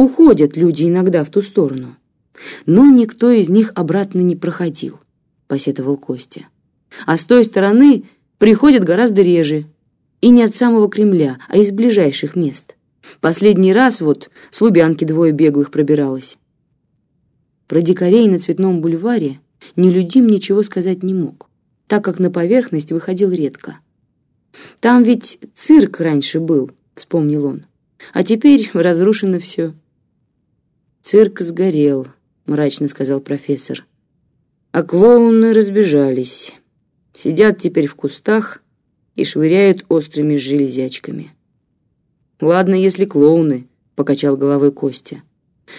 Уходят люди иногда в ту сторону. Но никто из них обратно не проходил, посетовал Костя. А с той стороны приходят гораздо реже. И не от самого Кремля, а из ближайших мест. Последний раз вот с Лубянки двое беглых пробиралось. Про дикарей на Цветном бульваре нелюдим ничего сказать не мог, так как на поверхность выходил редко. «Там ведь цирк раньше был», — вспомнил он. «А теперь разрушено все». «Цирк сгорел», — мрачно сказал профессор. «А клоуны разбежались. Сидят теперь в кустах и швыряют острыми железячками». «Ладно, если клоуны», — покачал головой Костя.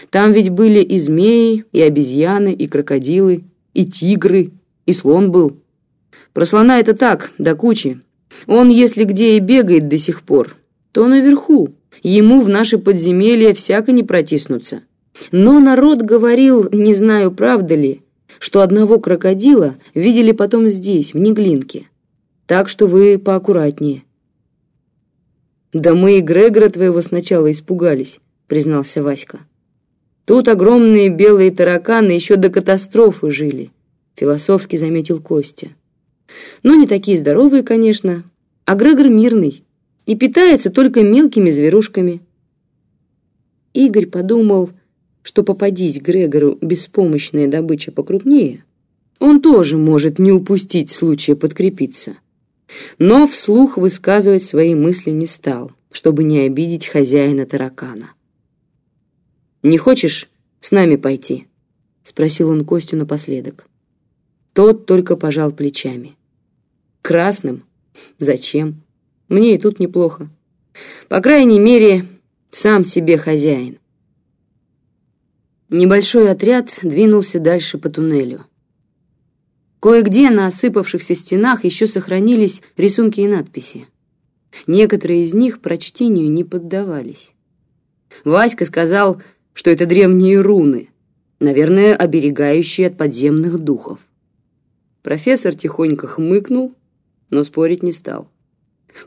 «Там ведь были и змеи, и обезьяны, и крокодилы, и тигры, и слон был. Про слона это так, до кучи. Он, если где и бегает до сих пор, то наверху. Ему в наши подземелья всяко не протиснуться. Но народ говорил, не знаю, правда ли, что одного крокодила видели потом здесь, в Неглинке. Так что вы поаккуратнее». «Да мы и Грегора твоего сначала испугались», — признался Васька. «Тут огромные белые тараканы еще до катастрофы жили», — философски заметил Костя. «Ну, не такие здоровые, конечно, а Грегор мирный и питается только мелкими зверушками». Игорь подумал, что попадись Грегору беспомощная добыча покрупнее, он тоже может не упустить случая подкрепиться но вслух высказывать свои мысли не стал, чтобы не обидеть хозяина таракана. «Не хочешь с нами пойти?» — спросил он Костю напоследок. Тот только пожал плечами. «Красным? Зачем? Мне и тут неплохо. По крайней мере, сам себе хозяин». Небольшой отряд двинулся дальше по туннелю. Кое-где на осыпавшихся стенах еще сохранились рисунки и надписи. Некоторые из них прочтению не поддавались. Васька сказал, что это древние руны, наверное, оберегающие от подземных духов. Профессор тихонько хмыкнул, но спорить не стал.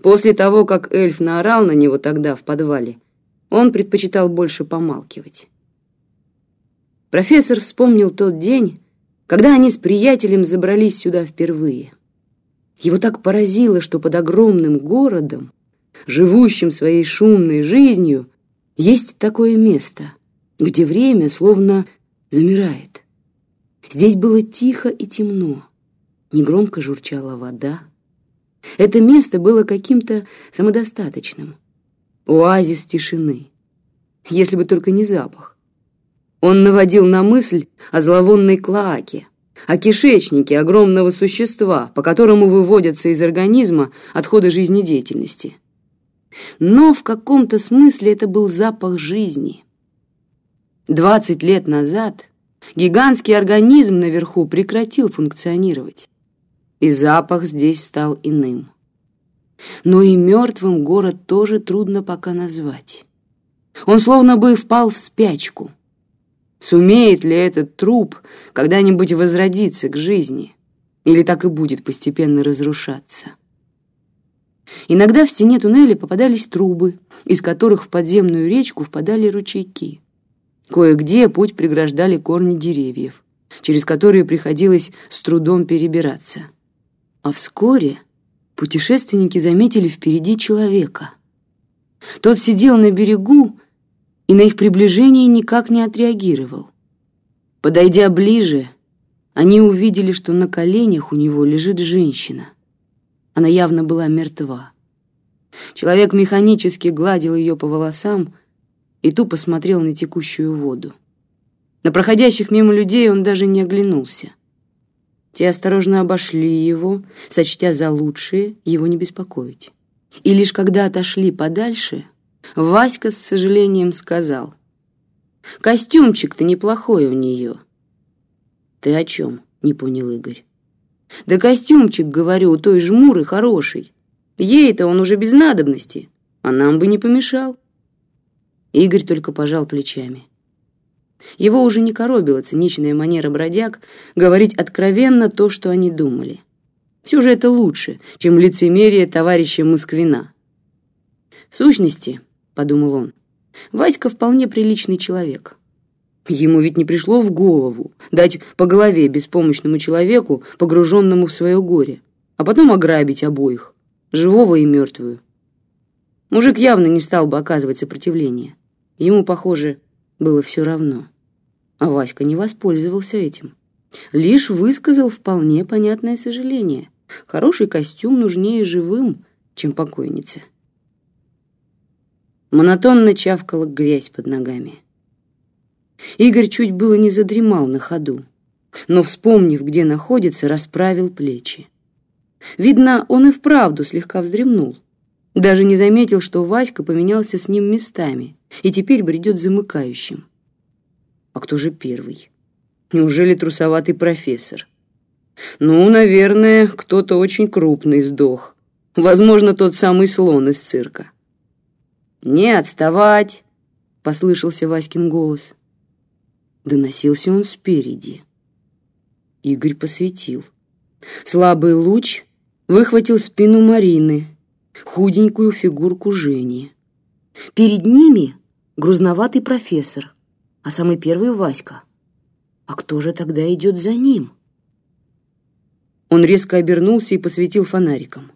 После того, как эльф наорал на него тогда в подвале, он предпочитал больше помалкивать. Профессор вспомнил тот день, когда они с приятелем забрались сюда впервые. Его так поразило, что под огромным городом, живущим своей шумной жизнью, есть такое место, где время словно замирает. Здесь было тихо и темно, негромко журчала вода. Это место было каким-то самодостаточным, оазис тишины, если бы только не запах. Он наводил на мысль о зловонной клоаке, о кишечнике огромного существа, по которому выводятся из организма отходы жизнедеятельности. Но в каком-то смысле это был запах жизни. Двадцать лет назад гигантский организм наверху прекратил функционировать, и запах здесь стал иным. Но и мертвым город тоже трудно пока назвать. Он словно бы впал в спячку — Сумеет ли этот труп когда-нибудь возродиться к жизни? Или так и будет постепенно разрушаться? Иногда в стене туннеля попадались трубы, из которых в подземную речку впадали ручейки. Кое-где путь преграждали корни деревьев, через которые приходилось с трудом перебираться. А вскоре путешественники заметили впереди человека. Тот сидел на берегу и на их приближение никак не отреагировал. Подойдя ближе, они увидели, что на коленях у него лежит женщина. Она явно была мертва. Человек механически гладил ее по волосам и тупо смотрел на текущую воду. На проходящих мимо людей он даже не оглянулся. Те осторожно обошли его, сочтя за лучшее его не беспокоить. И лишь когда отошли подальше, Васька с сожалением сказал. «Костюмчик-то неплохой у нее». «Ты о чем?» — не понял Игорь. «Да костюмчик, говорю, у той жмуры хороший. Ей-то он уже без надобности, а нам бы не помешал». Игорь только пожал плечами. Его уже не коробила циничная манера бродяг говорить откровенно то, что они думали. Все же это лучше, чем лицемерие товарища Москвина. В сущности, — подумал он. Васька вполне приличный человек. Ему ведь не пришло в голову дать по голове беспомощному человеку, погруженному в свое горе, а потом ограбить обоих, живого и мертвую. Мужик явно не стал бы оказывать сопротивление. Ему, похоже, было все равно. А Васька не воспользовался этим. Лишь высказал вполне понятное сожаление. Хороший костюм нужнее живым, чем покойнице. Монотонно чавкала грязь под ногами. Игорь чуть было не задремал на ходу, но, вспомнив, где находится, расправил плечи. Видно, он и вправду слегка вздремнул. Даже не заметил, что Васька поменялся с ним местами и теперь бредет замыкающим. А кто же первый? Неужели трусоватый профессор? Ну, наверное, кто-то очень крупный сдох. Возможно, тот самый слон из цирка. «Не отставать!» — послышался Васькин голос. Доносился он спереди. Игорь посветил. Слабый луч выхватил спину Марины, худенькую фигурку Жени. Перед ними грузноватый профессор, а самый первый Васька. А кто же тогда идет за ним? Он резко обернулся и посветил фонариком.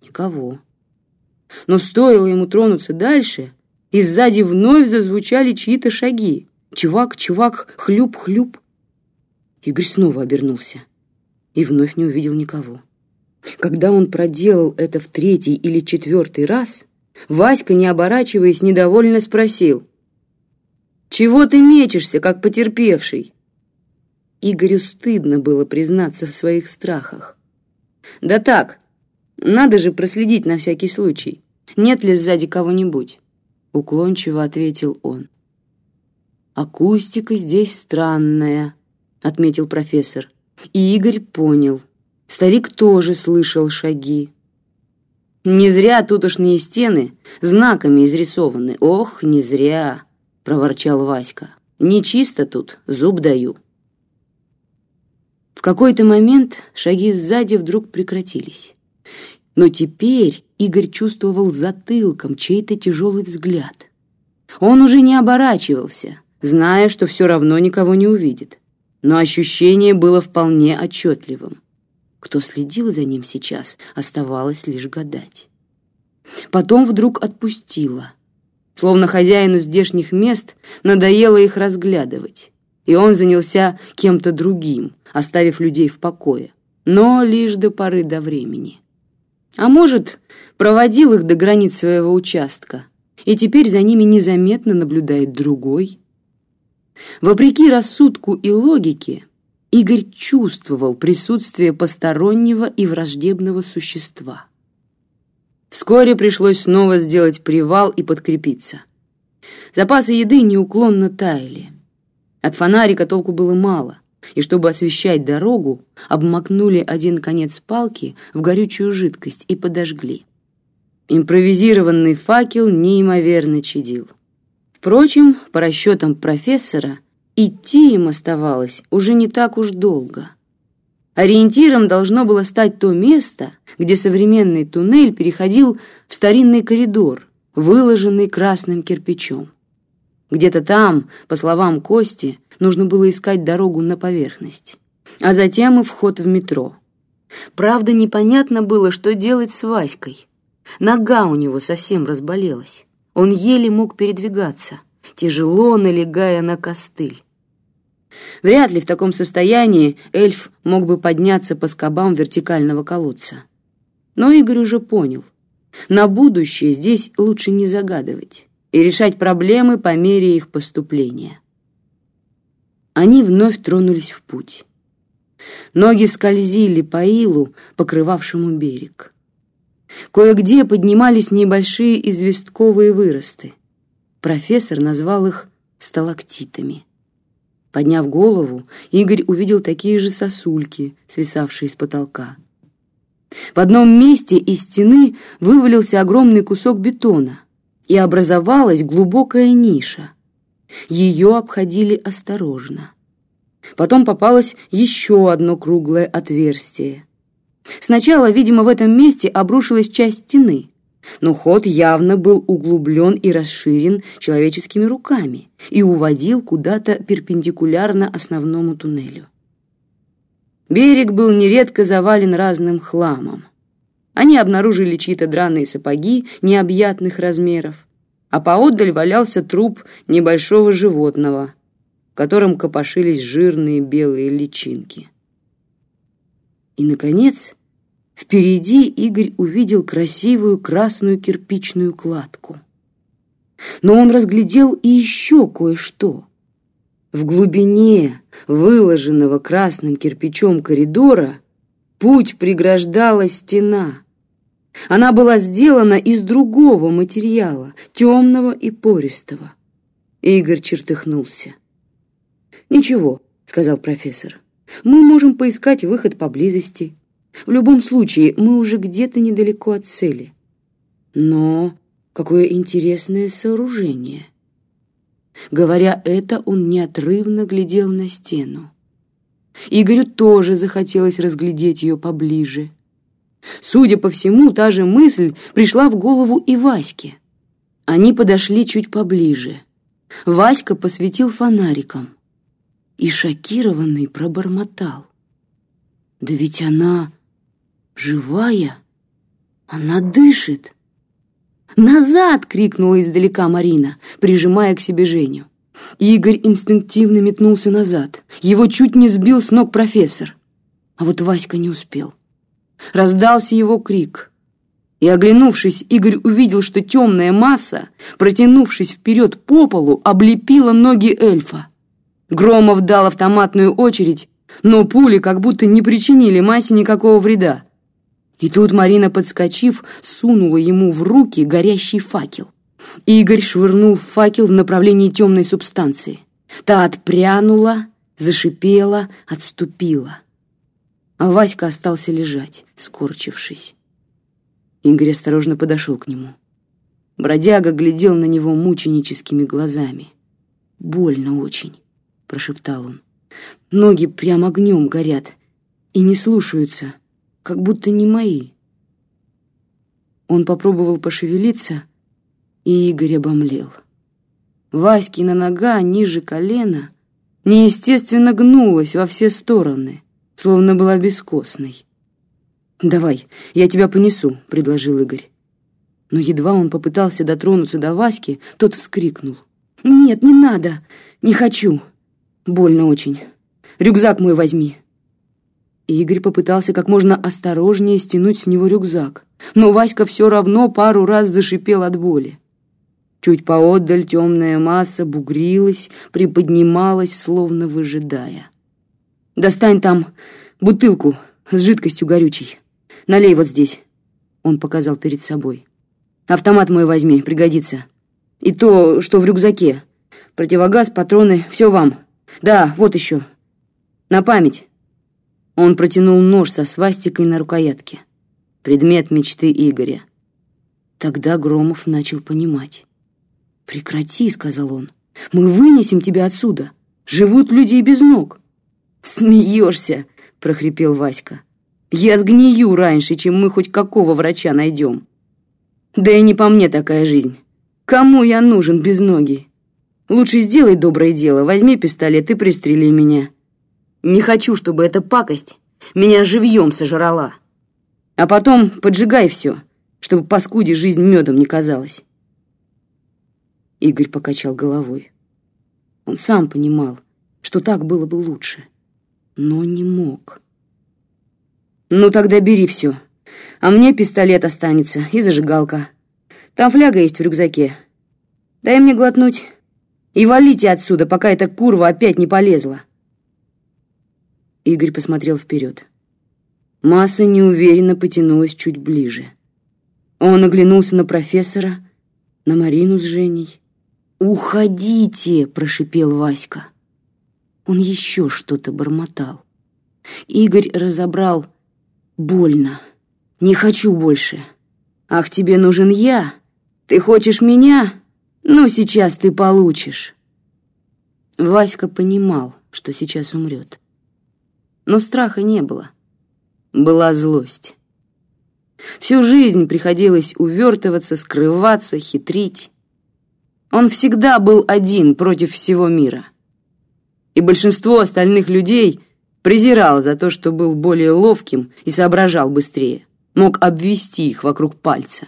Никого. Но стоило ему тронуться дальше, и сзади вновь зазвучали чьи-то шаги. Чувак, чувак, хлюп, хлюп. Игорь снова обернулся и вновь не увидел никого. Когда он проделал это в третий или четвертый раз, Васька, не оборачиваясь, недовольно спросил. «Чего ты мечешься, как потерпевший?» Игорю стыдно было признаться в своих страхах. «Да так, надо же проследить на всякий случай, нет ли сзади кого-нибудь», — уклончиво ответил он. «Акустика здесь странная», — отметил профессор. И Игорь понял. Старик тоже слышал шаги. «Не зря тутошние стены знаками изрисованы. Ох, не зря!» — проворчал Васька. «Не чисто тут, зуб даю». В какой-то момент шаги сзади вдруг прекратились. Но теперь Игорь чувствовал затылком чей-то тяжелый взгляд. Он уже не оборачивался, зная, что все равно никого не увидит. Но ощущение было вполне отчетливым. Кто следил за ним сейчас, оставалось лишь гадать. Потом вдруг отпустила. Словно хозяину здешних мест надоело их разглядывать, и он занялся кем-то другим, оставив людей в покое, но лишь до поры до времени. А может, проводил их до границ своего участка, и теперь за ними незаметно наблюдает другой. Вопреки рассудку и логике, Игорь чувствовал присутствие постороннего и враждебного существа. Вскоре пришлось снова сделать привал и подкрепиться. Запасы еды неуклонно таяли. От фонарика толку было мало, и чтобы освещать дорогу, обмакнули один конец палки в горючую жидкость и подожгли. Импровизированный факел неимоверно чадил. Впрочем, по расчетам профессора, идти им оставалось уже не так уж долго. Ориентиром должно было стать то место, где современный туннель переходил в старинный коридор, выложенный красным кирпичом. Где-то там, по словам Кости, нужно было искать дорогу на поверхность, а затем и вход в метро. Правда, непонятно было, что делать с Васькой. Нога у него совсем разболелась. Он еле мог передвигаться, тяжело налегая на костыль. Вряд ли в таком состоянии эльф мог бы подняться по скобам вертикального колодца. Но Игорь уже понял. На будущее здесь лучше не загадывать и решать проблемы по мере их поступления. Они вновь тронулись в путь. Ноги скользили по илу, покрывавшему берег. Кое-где поднимались небольшие известковые выросты. Профессор назвал их сталактитами. Подняв голову, Игорь увидел такие же сосульки, свисавшие с потолка. В одном месте из стены вывалился огромный кусок бетона, и образовалась глубокая ниша. Ее обходили осторожно. Потом попалось еще одно круглое отверстие. Сначала, видимо, в этом месте обрушилась часть стены, но ход явно был углублен и расширен человеческими руками и уводил куда-то перпендикулярно основному туннелю. Берег был нередко завален разным хламом. Они обнаружили чьи-то драные сапоги необъятных размеров, а поодаль валялся труп небольшого животного, в котором копошились жирные белые личинки. И, наконец, впереди Игорь увидел красивую красную кирпичную кладку. Но он разглядел и еще кое-что. В глубине выложенного красным кирпичом коридора путь преграждала стена. Она была сделана из другого материала, темного и пористого. Игорь чертыхнулся. «Ничего», — сказал профессор, — «мы можем поискать выход поблизости. В любом случае, мы уже где-то недалеко от цели. Но какое интересное сооружение!» Говоря это, он неотрывно глядел на стену. Игорю тоже захотелось разглядеть ее поближе. Судя по всему, та же мысль пришла в голову и Ваське. Они подошли чуть поближе. Васька посветил фонариком и шокированный пробормотал. «Да ведь она живая, она дышит!» «Назад!» — крикнула издалека Марина, прижимая к себе Женю. Игорь инстинктивно метнулся назад. Его чуть не сбил с ног профессор. А вот Васька не успел. Раздался его крик. И, оглянувшись, Игорь увидел, что темная масса, протянувшись вперед по полу, облепила ноги эльфа. Громов дал автоматную очередь, но пули как будто не причинили массе никакого вреда. И тут Марина, подскочив, сунула ему в руки горящий факел. Игорь швырнул факел в направлении темной субстанции. Та отпрянула, зашипела, отступила. А Васька остался лежать, скорчившись. Игорь осторожно подошел к нему. Бродяга глядел на него мученическими глазами. «Больно очень», — прошептал он. «Ноги прям огнем горят и не слушаются, как будто не мои». Он попробовал пошевелиться, и Игорь обомлел. Васькина нога ниже колена неестественно гнулась во все стороны, словно была бескостной. «Давай, я тебя понесу», — предложил Игорь. Но едва он попытался дотронуться до Васьки, тот вскрикнул. «Нет, не надо! Не хочу! Больно очень. Рюкзак мой возьми!» Игорь попытался как можно осторожнее стянуть с него рюкзак, но Васька все равно пару раз зашипел от боли. Чуть поотдаль темная масса бугрилась, приподнималась, словно выжидая. «Достань там бутылку с жидкостью горючей. Налей вот здесь». Он показал перед собой. «Автомат мой возьми, пригодится. И то, что в рюкзаке. Противогаз, патроны, все вам. Да, вот еще. На память». Он протянул нож со свастикой на рукоятке. Предмет мечты Игоря. Тогда Громов начал понимать. «Прекрати», — сказал он. «Мы вынесем тебя отсюда. Живут люди и без ног». «Смеешься», — прохрипел Васька. «Я сгнию раньше, чем мы хоть какого врача найдем». «Да и не по мне такая жизнь. Кому я нужен без ноги? Лучше сделай доброе дело, возьми пистолет и пристрели меня. Не хочу, чтобы эта пакость меня живьем сожрала. А потом поджигай все, чтобы паскуде жизнь медом не казалась». Игорь покачал головой. Он сам понимал, что так было бы лучше, но не мог. «Ну тогда бери все, а мне пистолет останется и зажигалка. Там фляга есть в рюкзаке. Дай мне глотнуть и валите отсюда, пока эта курва опять не полезла». Игорь посмотрел вперед. Масса неуверенно потянулась чуть ближе. Он оглянулся на профессора, на Марину с Женей. «Уходите!» — прошипел Васька. Он еще что-то бормотал. Игорь разобрал «больно. Не хочу больше. Ах, тебе нужен я? Ты хочешь меня? Ну, сейчас ты получишь». Васька понимал, что сейчас умрет. Но страха не было. Была злость. Всю жизнь приходилось увертываться, скрываться, хитрить. Он всегда был один против всего мира. И большинство остальных людей презирал за то, что был более ловким и соображал быстрее, мог обвести их вокруг пальца.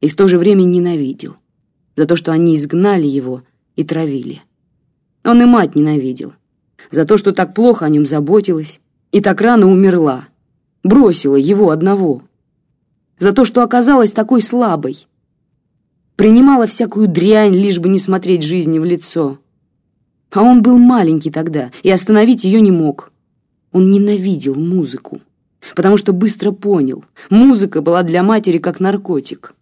И в то же время ненавидел за то, что они изгнали его и травили. Он и мать ненавидел за то, что так плохо о нем заботилась и так рано умерла, бросила его одного — за то, что оказалась такой слабой. Принимала всякую дрянь, лишь бы не смотреть жизни в лицо. А он был маленький тогда и остановить ее не мог. Он ненавидел музыку, потому что быстро понял, музыка была для матери как наркотик.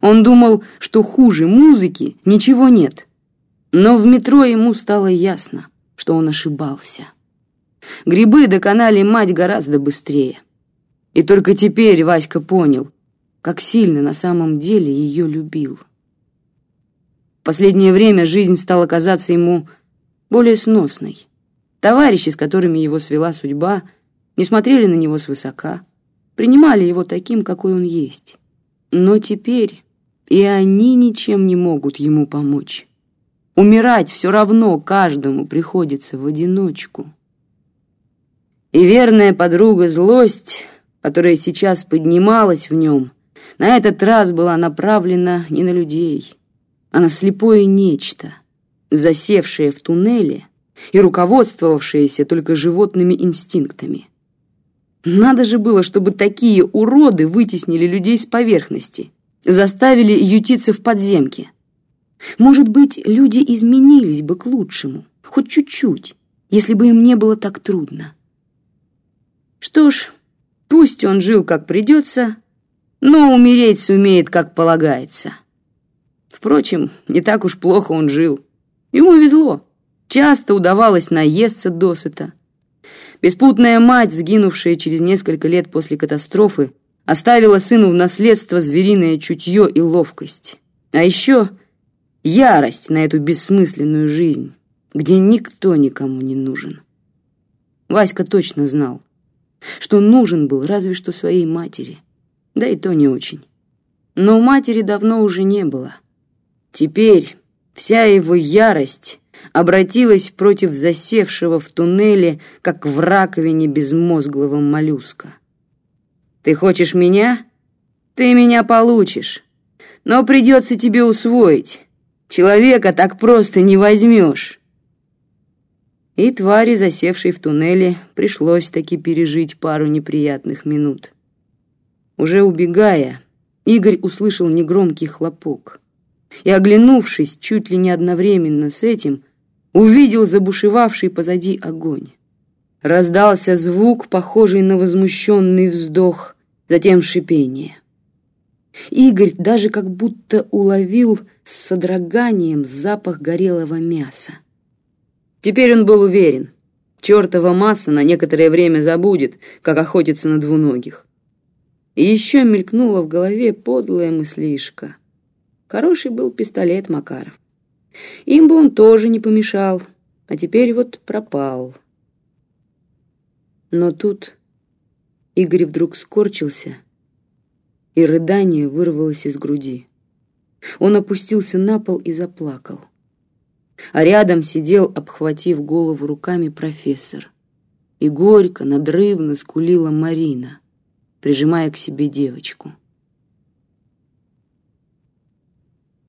Он думал, что хуже музыки ничего нет. Но в метро ему стало ясно, что он ошибался. Грибы доконали мать гораздо быстрее. И только теперь Васька понял, как сильно на самом деле ее любил. В последнее время жизнь стала казаться ему более сносной. Товарищи, с которыми его свела судьба, не смотрели на него свысока, принимали его таким, какой он есть. Но теперь и они ничем не могут ему помочь. Умирать все равно каждому приходится в одиночку. И верная подруга злость, которая сейчас поднималась в нем, на этот раз была направлена не на людей, а на слепое нечто, засевшее в туннеле и руководствовавшееся только животными инстинктами. Надо же было, чтобы такие уроды вытеснили людей с поверхности, заставили ютиться в подземке. Может быть, люди изменились бы к лучшему, хоть чуть-чуть, если бы им не было так трудно. Что ж, пусть он жил как придется, но умереть сумеет, как полагается. Впрочем, не так уж плохо он жил. Ему везло. Часто удавалось наесться досыта. Беспутная мать, сгинувшая через несколько лет после катастрофы, оставила сыну в наследство звериное чутье и ловкость. А еще ярость на эту бессмысленную жизнь, где никто никому не нужен. Васька точно знал, что нужен был разве что своей матери да и то не очень. Но матери давно уже не было. Теперь вся его ярость обратилась против засевшего в туннеле, как в раковине безмозглого моллюска. «Ты хочешь меня? Ты меня получишь. Но придется тебе усвоить. Человека так просто не возьмешь». И твари, засевшей в туннеле, пришлось таки пережить пару неприятных минут. Уже убегая, Игорь услышал негромкий хлопок и, оглянувшись чуть ли не одновременно с этим, увидел забушевавший позади огонь. Раздался звук, похожий на возмущенный вздох, затем шипение. Игорь даже как будто уловил с содроганием запах горелого мяса. Теперь он был уверен, чертова масса на некоторое время забудет, как охотиться на двуногих. И еще мелькнула в голове подлая мыслишка. Хороший был пистолет Макаров. Им бы он тоже не помешал, а теперь вот пропал. Но тут Игорь вдруг скорчился, и рыдание вырвалось из груди. Он опустился на пол и заплакал. А рядом сидел, обхватив голову руками, профессор. И горько, надрывно скулила Марина — прижимая к себе девочку.